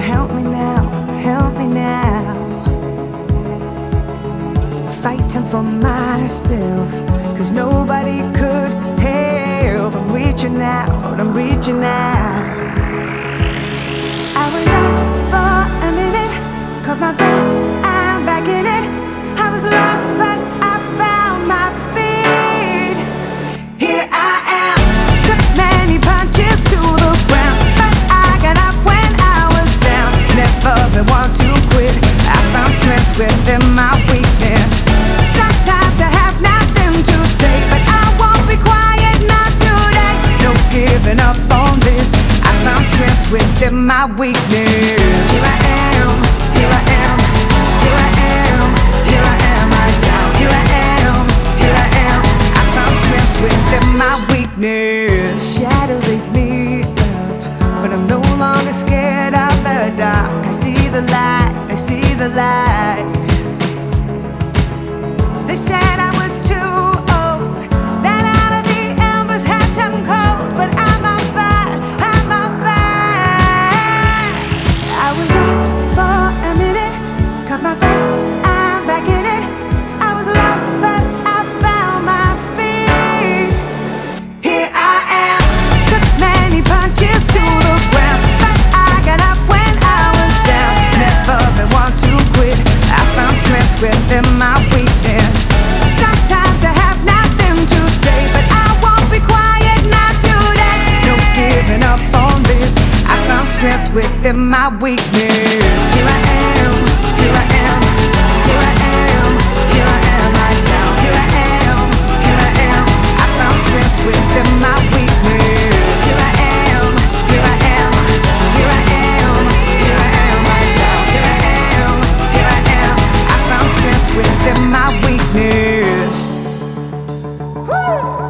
Help me now, help me now. Fighting for myself, cause nobody could help. I'm reaching out, I'm reaching out. Strength my weakness. Here I am, here I am, here I am, here I am right now. Here I am, here I am. I found strength within my weakness. Shadows eat me up, but I'm no longer scared of the dark. I see the light, I see the light. They said my weakness. Here I am, here I am, here I am, here I am right now. Here I am, here I am. I found strength within my weakness. Here I am, here I am, here I am, here I am right now. Here I am, here I am. I found strength within my weakness. I